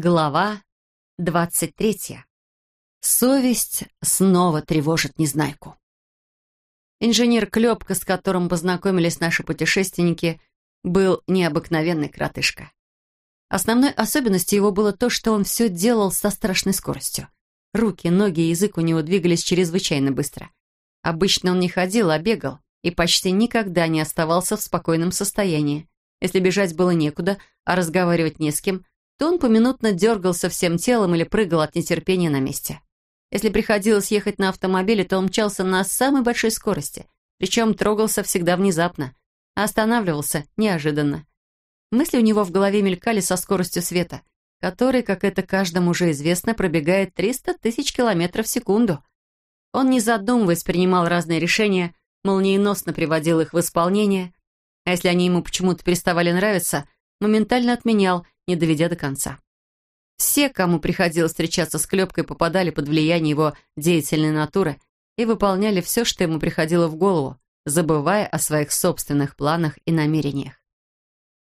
Глава двадцать третья. Совесть снова тревожит Незнайку. Инженер Клепка, с которым познакомились наши путешественники, был необыкновенный кротышка. Основной особенностью его было то, что он все делал со страшной скоростью. Руки, ноги и язык у него двигались чрезвычайно быстро. Обычно он не ходил, а бегал, и почти никогда не оставался в спокойном состоянии. Если бежать было некуда, а разговаривать не с кем, то он поминутно дергался всем телом или прыгал от нетерпения на месте. Если приходилось ехать на автомобиле, то он мчался на самой большой скорости, причем трогался всегда внезапно, а останавливался неожиданно. Мысли у него в голове мелькали со скоростью света, который, как это каждому уже известно, пробегает 300 тысяч километров в секунду. Он, не задумываясь, принимал разные решения, молниеносно приводил их в исполнение, а если они ему почему-то переставали нравиться, моментально отменял, не доведя до конца. Все, кому приходилось встречаться с Клепкой, попадали под влияние его деятельной натуры и выполняли все, что ему приходило в голову, забывая о своих собственных планах и намерениях.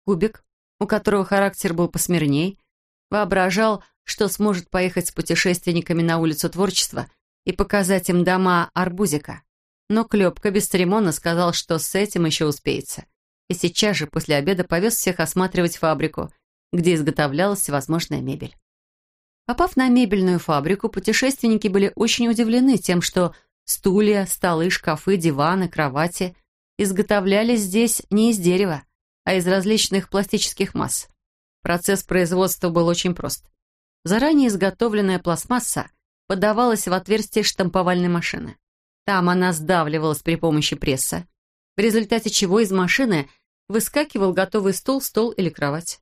Кубик, у которого характер был посмирней, воображал, что сможет поехать с путешественниками на улицу творчества и показать им дома Арбузика. Но Клепка бесцеремонно сказал, что с этим еще успеется. И сейчас же после обеда повез всех осматривать фабрику – где изготовлялась всевозможная мебель. Попав на мебельную фабрику, путешественники были очень удивлены тем, что стулья, столы, шкафы, диваны, кровати изготовлялись здесь не из дерева, а из различных пластических масс. Процесс производства был очень прост. Заранее изготовленная пластмасса подавалась в отверстие штамповальной машины. Там она сдавливалась при помощи пресса, в результате чего из машины выскакивал готовый стул, стол или кровать.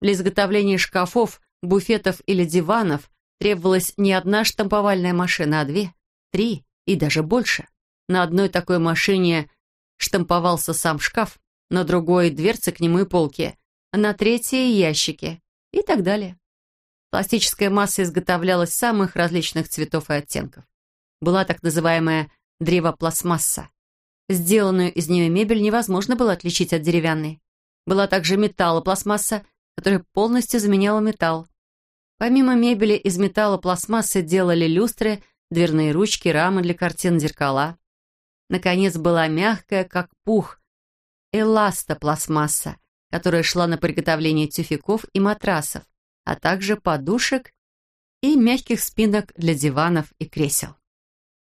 Для изготовления шкафов, буфетов или диванов требовалась не одна штамповальная машина, а две, три и даже больше. На одной такой машине штамповался сам шкаф, на другой — дверцы к нему и полки, на третьей — ящики и так далее. Пластическая масса изготовлялась самых различных цветов и оттенков. Была так называемая древопластмасса. Сделанную из нее мебель невозможно было отличить от деревянной. Была также металлопластмасса, которая полностью заменяла металл. Помимо мебели из металла пластмассы делали люстры, дверные ручки, рамы для картин, зеркала. Наконец была мягкая, как пух, эластопластмасса, которая шла на приготовление тюфяков и матрасов, а также подушек и мягких спинок для диванов и кресел.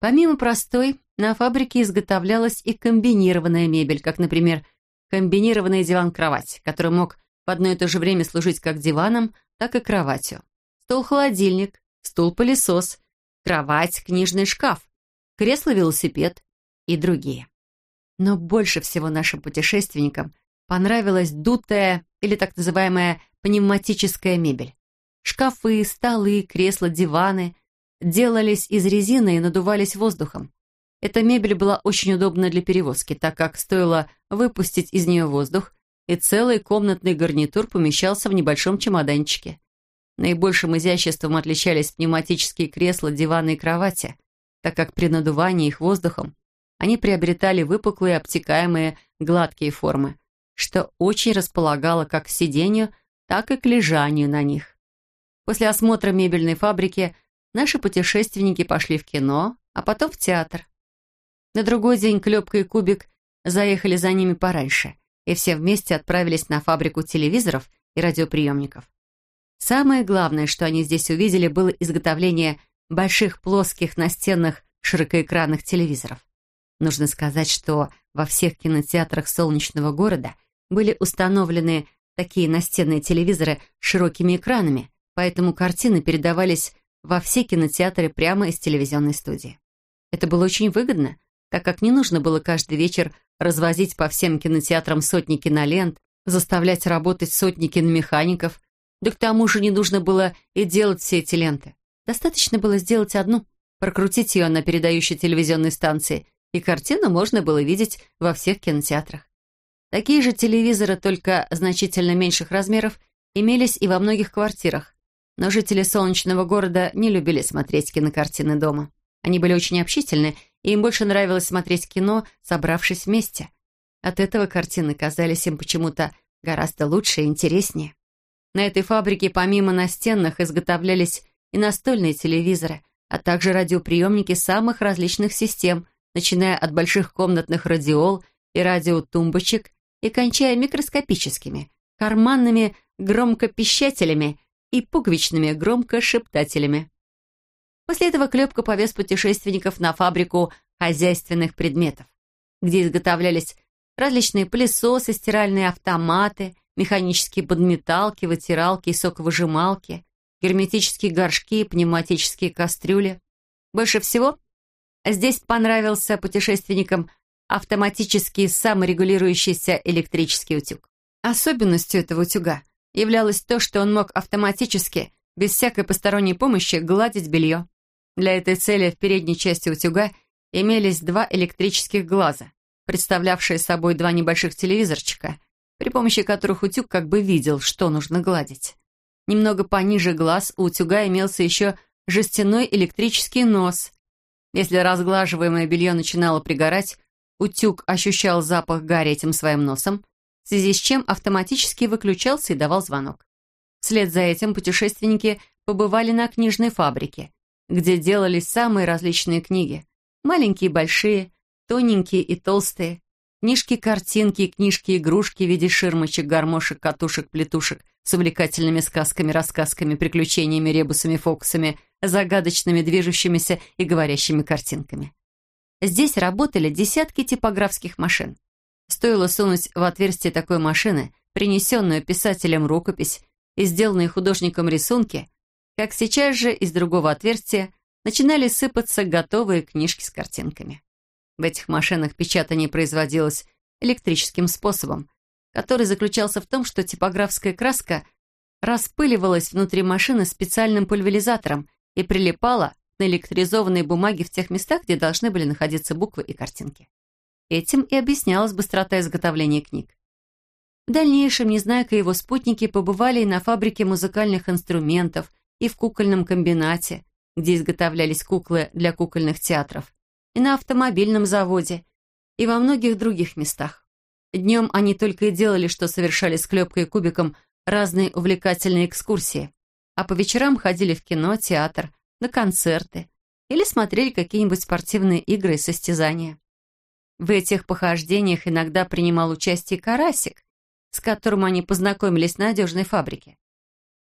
Помимо простой, на фабрике изготовлялась и комбинированная мебель, как, например, комбинированный диван-кровать, который мог в одно и то же время служить как диваном, так и кроватью. Стол-холодильник, стул-пылесос, кровать, книжный шкаф, кресло-велосипед и другие. Но больше всего нашим путешественникам понравилась дутая или так называемая пневматическая мебель. Шкафы, столы, кресла, диваны делались из резины и надувались воздухом. Эта мебель была очень удобна для перевозки, так как стоило выпустить из нее воздух, и целый комнатный гарнитур помещался в небольшом чемоданчике. Наибольшим изяществом отличались пневматические кресла, диваны и кровати, так как при надувании их воздухом они приобретали выпуклые, обтекаемые, гладкие формы, что очень располагало как к сидению, так и к лежанию на них. После осмотра мебельной фабрики наши путешественники пошли в кино, а потом в театр. На другой день Клепка и Кубик заехали за ними пораньше – и все вместе отправились на фабрику телевизоров и радиоприемников. Самое главное, что они здесь увидели, было изготовление больших плоских настенных широкоэкранных телевизоров. Нужно сказать, что во всех кинотеатрах солнечного города были установлены такие настенные телевизоры с широкими экранами, поэтому картины передавались во все кинотеатры прямо из телевизионной студии. Это было очень выгодно, так как не нужно было каждый вечер развозить по всем кинотеатрам сотни кинолент, заставлять работать сотни киномехаников. Да к тому же не нужно было и делать все эти ленты. Достаточно было сделать одну, прокрутить ее на передающей телевизионной станции, и картину можно было видеть во всех кинотеатрах. Такие же телевизоры, только значительно меньших размеров, имелись и во многих квартирах. Но жители солнечного города не любили смотреть кинокартины дома. Они были очень общительны им больше нравилось смотреть кино, собравшись вместе. От этого картины казались им почему-то гораздо лучше и интереснее. На этой фабрике помимо настенных изготовлялись и настольные телевизоры, а также радиоприемники самых различных систем, начиная от больших комнатных радиол и радиотумбочек и кончая микроскопическими, карманными громкопищателями и пуговичными громкошептателями. После этого Клепка повез путешественников на фабрику хозяйственных предметов, где изготовлялись различные пылесосы, стиральные автоматы, механические подметалки, вытиралки и соковыжималки, герметические горшки, пневматические кастрюли. Больше всего здесь понравился путешественникам автоматический саморегулирующийся электрический утюг. Особенностью этого утюга являлось то, что он мог автоматически, без всякой посторонней помощи, гладить белье. Для этой цели в передней части утюга имелись два электрических глаза, представлявшие собой два небольших телевизорчика, при помощи которых утюг как бы видел, что нужно гладить. Немного пониже глаз у утюга имелся еще жестяной электрический нос. Если разглаживаемое белье начинало пригорать, утюг ощущал запах гари этим своим носом, в связи с чем автоматически выключался и давал звонок. Вслед за этим путешественники побывали на книжной фабрике, где делались самые различные книги. Маленькие и большие, тоненькие и толстые, книжки-картинки, книжки-игрушки в виде ширмочек, гармошек, катушек, плетушек с увлекательными сказками, рассказками, приключениями, ребусами, фокусами, загадочными, движущимися и говорящими картинками. Здесь работали десятки типографских машин. Стоило сунуть в отверстие такой машины, принесенную писателем рукопись и сделанные художником рисунки, как сейчас же из другого отверстия начинали сыпаться готовые книжки с картинками. В этих машинах печатание производилось электрическим способом, который заключался в том, что типографская краска распыливалась внутри машины специальным пульверизатором и прилипала к наэлектризованной бумаге в тех местах, где должны были находиться буквы и картинки. Этим и объяснялась быстрота изготовления книг. В дальнейшем Незнайка и его спутники побывали и на фабрике музыкальных инструментов, и в кукольном комбинате, где изготовлялись куклы для кукольных театров, и на автомобильном заводе, и во многих других местах. Днем они только и делали, что совершали с Клепкой и Кубиком разные увлекательные экскурсии, а по вечерам ходили в кино, театр, на концерты или смотрели какие-нибудь спортивные игры и состязания. В этих похождениях иногда принимал участие Карасик, с которым они познакомились на одежной фабрике.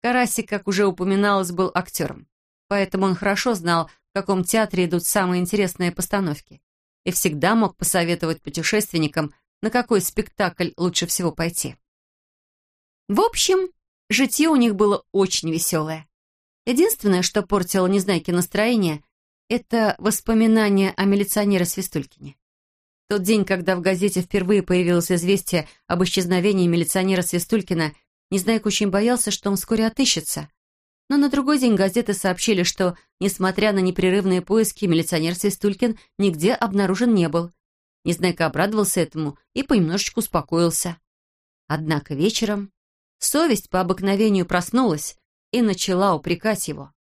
Карасик, как уже упоминалось, был актером, поэтому он хорошо знал, в каком театре идут самые интересные постановки, и всегда мог посоветовать путешественникам, на какой спектакль лучше всего пойти. В общем, житье у них было очень веселое. Единственное, что портило Незнайке настроение, это воспоминания о милиционере Свистулькине. Тот день, когда в газете впервые появилось известие об исчезновении милиционера Свистулькина, Незнайка очень боялся, что он вскоре отыщется. Но на другой день газеты сообщили, что, несмотря на непрерывные поиски, милиционер Свистулькин нигде обнаружен не был. Незнайка обрадовался этому и понемножечку успокоился. Однако вечером совесть по обыкновению проснулась и начала упрекать его.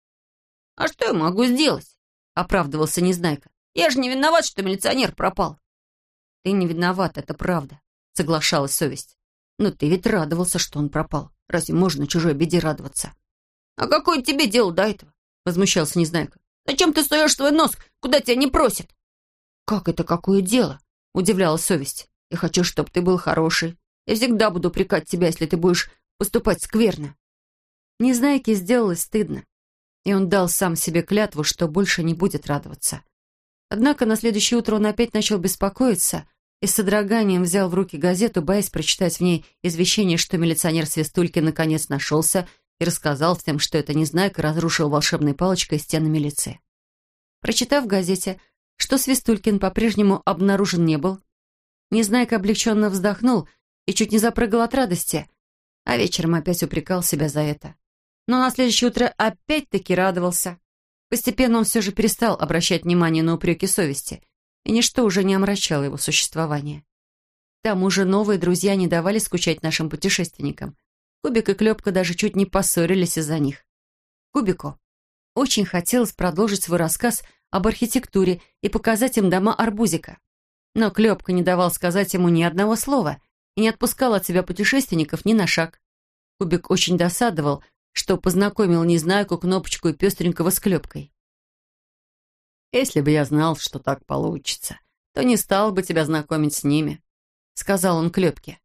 «А что я могу сделать?» — оправдывался Незнайка. «Я же не виноват, что милиционер пропал». «Ты не виноват, это правда», — соглашалась совесть. «Но ты ведь радовался, что он пропал. Разве можно чужой беде радоваться?» «А какое тебе дело до этого?» — возмущался Незнайка. «Зачем ты суешь свой нос, куда тебя не просят?» «Как это какое дело?» — удивлялась совесть. «Я хочу, чтобы ты был хороший. Я всегда буду упрекать тебя, если ты будешь поступать скверно». Незнайке сделалось стыдно, и он дал сам себе клятву, что больше не будет радоваться. Однако на следующее утро он опять начал беспокоиться и с содроганием взял в руки газету, боясь прочитать в ней извещение, что милиционер Свистулькин наконец нашелся и рассказал всем, что это Незнайка разрушил волшебной палочкой стены милиции. Прочитав в газете, что Свистулькин по-прежнему обнаружен не был, Незнайка облегченно вздохнул и чуть не запрыгал от радости, а вечером опять упрекал себя за это. Но на следующее утро опять-таки радовался. Постепенно он все же перестал обращать внимание на упреки совести — и ничто уже не омрачало его существование. К тому же новые друзья не давали скучать нашим путешественникам. Кубик и Клепка даже чуть не поссорились из-за них. Кубику очень хотелось продолжить свой рассказ об архитектуре и показать им дома Арбузика. Но Клепка не давал сказать ему ни одного слова и не отпускал от себя путешественников ни на шаг. Кубик очень досадовал, что познакомил Незнайку, Кнопочку и пестренького с Клепкой. «Если бы я знал, что так получится, то не стал бы тебя знакомить с ними», — сказал он Клепке.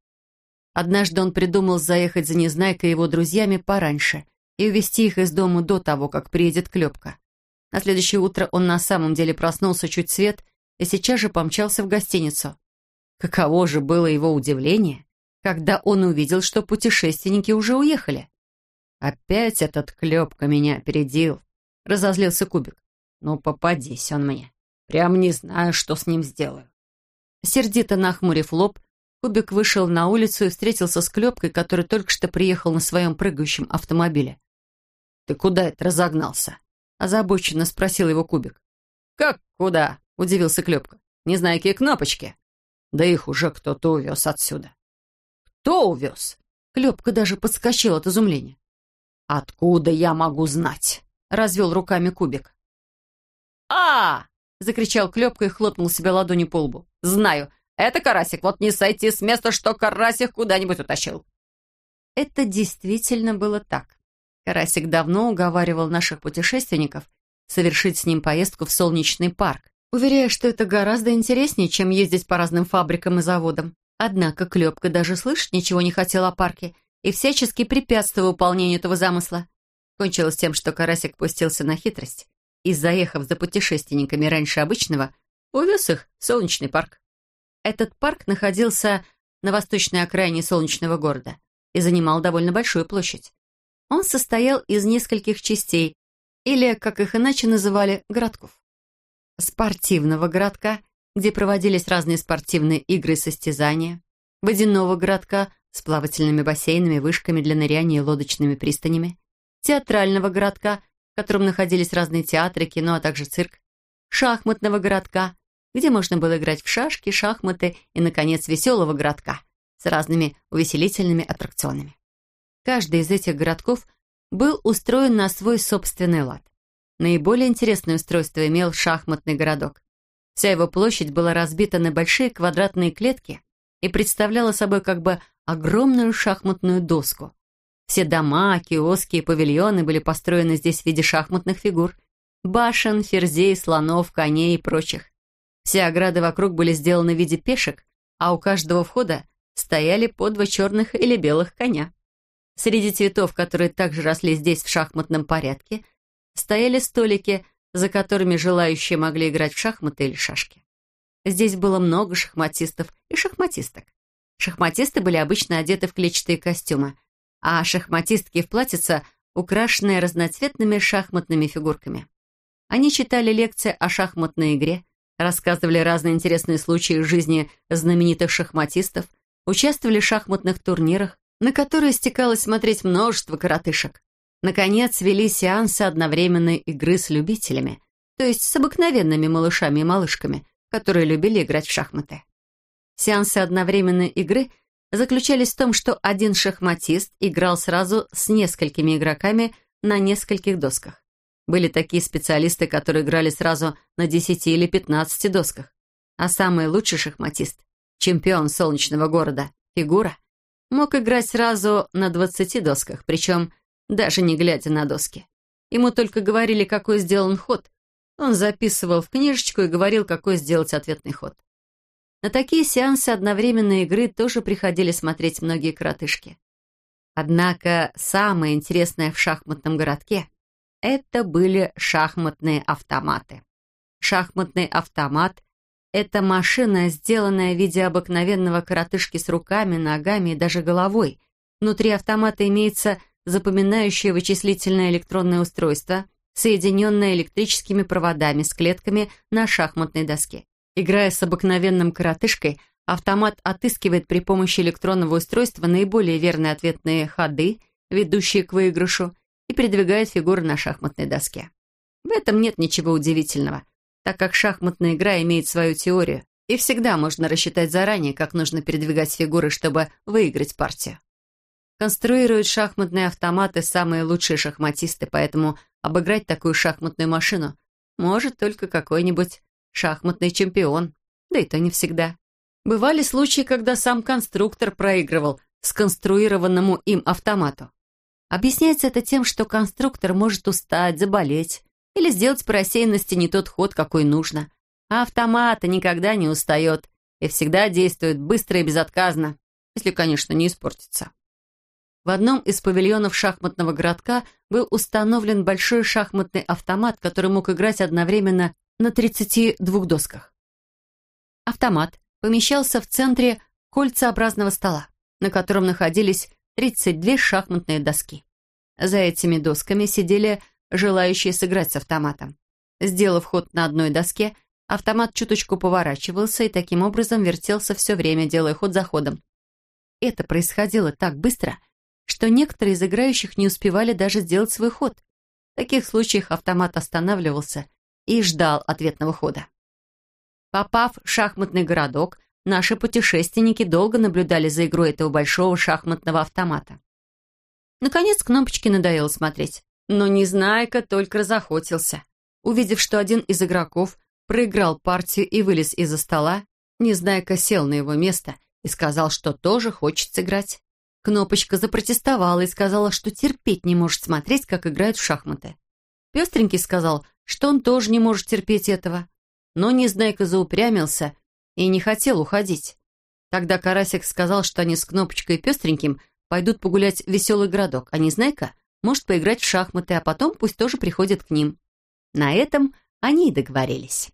Однажды он придумал заехать за Незнайкой и его друзьями пораньше и увезти их из дома до того, как приедет Клепка. На следующее утро он на самом деле проснулся чуть свет и сейчас же помчался в гостиницу. Каково же было его удивление, когда он увидел, что путешественники уже уехали. «Опять этот Клепка меня опередил», — разозлился Кубик. «Ну, попадись он мне. Прям не знаю, что с ним сделаю». Сердито нахмурив лоб, Кубик вышел на улицу и встретился с Клепкой, который только что приехал на своем прыгающем автомобиле. «Ты куда это разогнался?» — озабоченно спросил его Кубик. «Как куда?» — удивился Клепка. «Не знаю, какие кнопочки». «Да их уже кто-то увез отсюда». «Кто увез?» Клепка даже подскочил от изумления. «Откуда я могу знать?» — развел руками Кубик. А закричал Клепка и хлопнул себя ладонью по лбу. «Знаю, это карасик, вот не сойти с места, что карасик куда-нибудь утащил». Это действительно было так. Карасик давно уговаривал наших путешественников совершить с ним поездку в солнечный парк, уверяя, что это гораздо интереснее, чем ездить по разным фабрикам и заводам. Однако Клепка даже слышать ничего не хотел о парке и всячески препятствовал выполнению этого замысла. Кончилось тем, что Карасик пустился на хитрость и, заехав за путешественниками раньше обычного, увез их в солнечный парк. Этот парк находился на восточной окраине солнечного города и занимал довольно большую площадь. Он состоял из нескольких частей, или, как их иначе называли, городков. Спортивного городка, где проводились разные спортивные игры и состязания, водяного городка с плавательными бассейнами, вышками для ныряния и лодочными пристанями, театрального городка, в котором находились разные театры, кино, а также цирк, шахматного городка, где можно было играть в шашки, шахматы и, наконец, веселого городка с разными увеселительными аттракционами. Каждый из этих городков был устроен на свой собственный лад. Наиболее интересное устройство имел шахматный городок. Вся его площадь была разбита на большие квадратные клетки и представляла собой как бы огромную шахматную доску. Все дома, киоски и павильоны были построены здесь в виде шахматных фигур. Башен, ферзей, слонов, коней и прочих. Все ограды вокруг были сделаны в виде пешек, а у каждого входа стояли по два черных или белых коня. Среди цветов, которые также росли здесь в шахматном порядке, стояли столики, за которыми желающие могли играть в шахматы или шашки. Здесь было много шахматистов и шахматисток. Шахматисты были обычно одеты в клетчатые костюмы, а шахматистки в платьица, украшенные разноцветными шахматными фигурками. Они читали лекции о шахматной игре, рассказывали разные интересные случаи из жизни знаменитых шахматистов, участвовали в шахматных турнирах, на которые стекалось смотреть множество коротышек. Наконец, вели сеансы одновременной игры с любителями, то есть с обыкновенными малышами и малышками, которые любили играть в шахматы. Сеансы одновременной игры заключались в том, что один шахматист играл сразу с несколькими игроками на нескольких досках. Были такие специалисты, которые играли сразу на 10 или 15 досках. А самый лучший шахматист, чемпион солнечного города, фигура, мог играть сразу на 20 досках, причем даже не глядя на доски. Ему только говорили, какой сделан ход. Он записывал в книжечку и говорил, какой сделать ответный ход. На такие сеансы одновременной игры тоже приходили смотреть многие коротышки. Однако самое интересное в шахматном городке — это были шахматные автоматы. Шахматный автомат — это машина, сделанная в виде обыкновенного коротышки с руками, ногами и даже головой. Внутри автомата имеется запоминающее вычислительное электронное устройство, соединенное электрическими проводами с клетками на шахматной доске. Играя с обыкновенным коротышкой, автомат отыскивает при помощи электронного устройства наиболее верные ответные ходы, ведущие к выигрышу, и передвигает фигуры на шахматной доске. В этом нет ничего удивительного, так как шахматная игра имеет свою теорию, и всегда можно рассчитать заранее, как нужно передвигать фигуры, чтобы выиграть партию. Конструируют шахматные автоматы самые лучшие шахматисты, поэтому обыграть такую шахматную машину может только какой-нибудь шахматный чемпион, да и то не всегда. Бывали случаи, когда сам конструктор проигрывал сконструированному им автомату. Объясняется это тем, что конструктор может устать, заболеть или сделать по рассеянности не тот ход, какой нужно. А автомат никогда не устает и всегда действует быстро и безотказно, если, конечно, не испортится. В одном из павильонов шахматного городка был установлен большой шахматный автомат, который мог играть одновременно на 32 досках. Автомат помещался в центре кольцеобразного стола, на котором находились 32 шахматные доски. За этими досками сидели желающие сыграть с автоматом. Сделав ход на одной доске, автомат чуточку поворачивался и таким образом вертелся все время, делая ход за ходом. Это происходило так быстро, что некоторые из играющих не успевали даже сделать свой ход. В таких случаях автомат останавливался и ждал ответного хода. Попав в шахматный городок, наши путешественники долго наблюдали за игрой этого большого шахматного автомата. Наконец кнопочке надоело смотреть, но Незнайка только разохотился. Увидев, что один из игроков проиграл партию и вылез из-за стола, Незнайка сел на его место и сказал, что тоже хочет сыграть. Кнопочка запротестовала и сказала, что терпеть не может смотреть, как играют в шахматы. Пестренький сказал, что он тоже не может терпеть этого. Но Незнайка заупрямился и не хотел уходить. Тогда Карасик сказал, что они с Кнопочкой и Пестреньким пойдут погулять в веселый городок, а Незнайка может поиграть в шахматы, а потом пусть тоже приходит к ним. На этом они и договорились.